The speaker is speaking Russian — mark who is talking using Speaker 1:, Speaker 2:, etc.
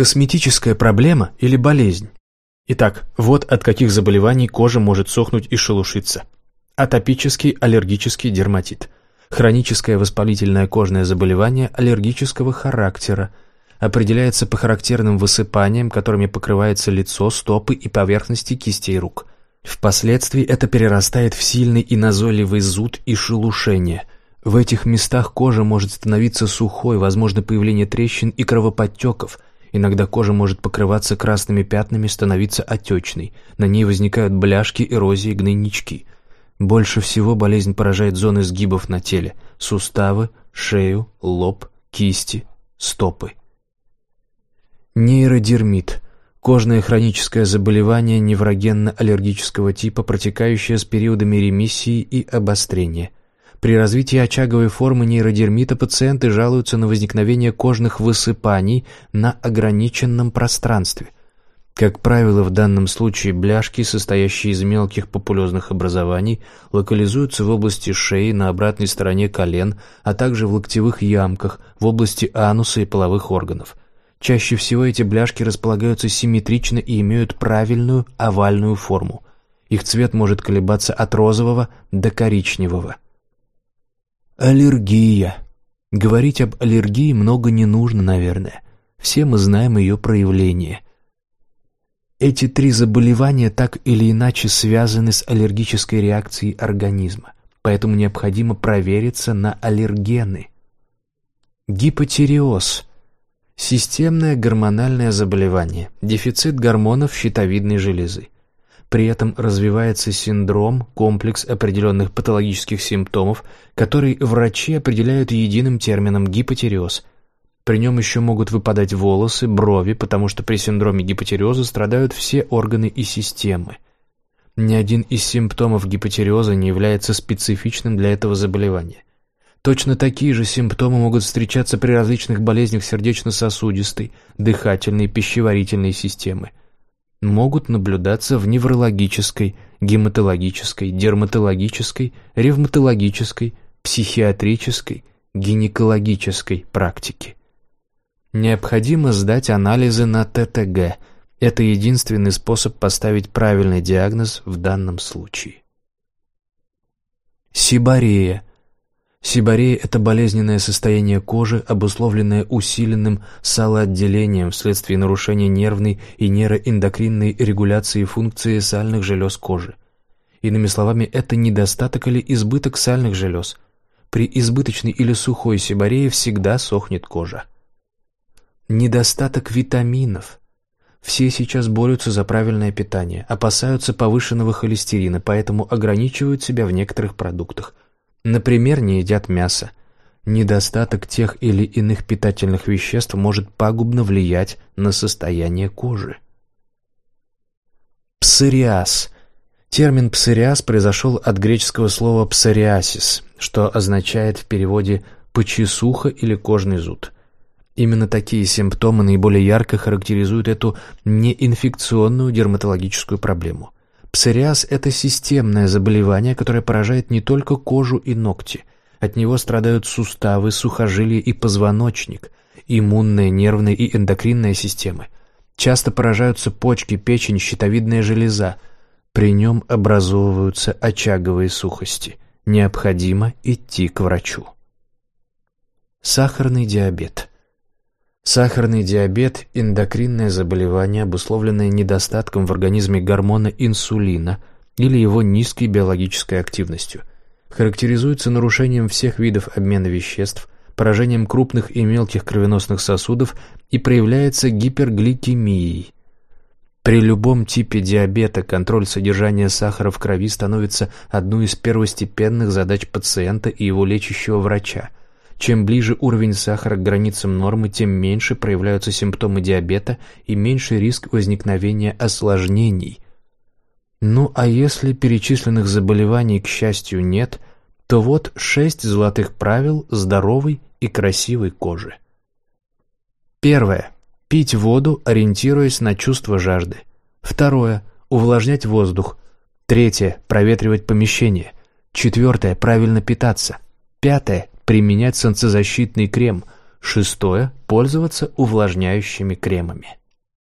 Speaker 1: Косметическая проблема или болезнь? Итак, вот от каких заболеваний кожа может сохнуть и шелушиться. Атопический аллергический дерматит. Хроническое воспалительное кожное заболевание аллергического характера. Определяется по характерным высыпаниям, которыми покрывается лицо, стопы и поверхности кистей рук. Впоследствии это перерастает в сильный и назойливый зуд и шелушение. В этих местах кожа может становиться сухой, возможно появление трещин и кровоподтеков. Иногда кожа может покрываться красными пятнами, становиться отечной. На ней возникают бляшки, эрозии, гнойнички. Больше всего болезнь поражает зоны сгибов на теле – суставы, шею, лоб, кисти, стопы. Нейродермит – Кожное хроническое заболевание неврогенно-аллергического типа, протекающее с периодами ремиссии и обострения. При развитии очаговой формы нейродермита пациенты жалуются на возникновение кожных высыпаний на ограниченном пространстве. Как правило, в данном случае бляшки, состоящие из мелких популезных образований, локализуются в области шеи, на обратной стороне колен, а также в локтевых ямках, в области ануса и половых органов. Чаще всего эти бляшки располагаются симметрично и имеют правильную овальную форму. Их цвет может колебаться от розового до коричневого. Аллергия. Говорить об аллергии много не нужно, наверное. Все мы знаем ее проявление. Эти три заболевания так или иначе связаны с аллергической реакцией организма, поэтому необходимо провериться на аллергены. Гипотиреоз – Системное гормональное заболевание, дефицит гормонов щитовидной железы. При этом развивается синдром, комплекс определенных патологических симптомов, который врачи определяют единым термином гипотиреоз. При нем еще могут выпадать волосы, брови, потому что при синдроме гипотиреоза страдают все органы и системы. Ни один из симптомов гипотиреоза не является специфичным для этого заболевания. Точно такие же симптомы могут встречаться при различных болезнях сердечно-сосудистой, дыхательной, пищеварительной системы. Могут наблюдаться в неврологической, гематологической, дерматологической, ревматологической, психиатрической, гинекологической практике. Необходимо сдать анализы на ТТГ. Это единственный способ поставить правильный диагноз в данном случае. Сибарея – Сибарея – это болезненное состояние кожи, обусловленное усиленным салоотделением вследствие нарушения нервной и нейроэндокринной регуляции функции сальных желез кожи. Иными словами, это недостаток или избыток сальных желез. При избыточной или сухой сибарее всегда сохнет кожа. Недостаток витаминов. Все сейчас борются за правильное питание, опасаются повышенного холестерина, поэтому ограничивают себя в некоторых продуктах – Например, не едят мясо. Недостаток тех или иных питательных веществ может пагубно влиять на состояние кожи. Псориаз. Термин псориаз произошел от греческого слова псориасис, что означает в переводе «почесуха» или «кожный зуд». Именно такие симптомы наиболее ярко характеризуют эту неинфекционную дерматологическую проблему – Псориаз – это системное заболевание, которое поражает не только кожу и ногти. От него страдают суставы, сухожилия и позвоночник, иммунная, нервная и эндокринная системы. Часто поражаются почки, печень, щитовидная железа. При нем образовываются очаговые сухости. Необходимо идти к врачу. Сахарный диабет – Сахарный диабет – эндокринное заболевание, обусловленное недостатком в организме гормона инсулина или его низкой биологической активностью. Характеризуется нарушением всех видов обмена веществ, поражением крупных и мелких кровеносных сосудов и проявляется гипергликемией. При любом типе диабета контроль содержания сахара в крови становится одной из первостепенных задач пациента и его лечащего врача – чем ближе уровень сахара к границам нормы, тем меньше проявляются симптомы диабета и меньше риск возникновения осложнений. Ну а если перечисленных заболеваний, к счастью, нет, то вот шесть золотых правил здоровой и красивой кожи. Первое. Пить воду, ориентируясь на чувство жажды. Второе. Увлажнять воздух. Третье. Проветривать помещение. Четвертое. Правильно питаться. Пятое применять солнцезащитный крем. Шестое – пользоваться увлажняющими кремами.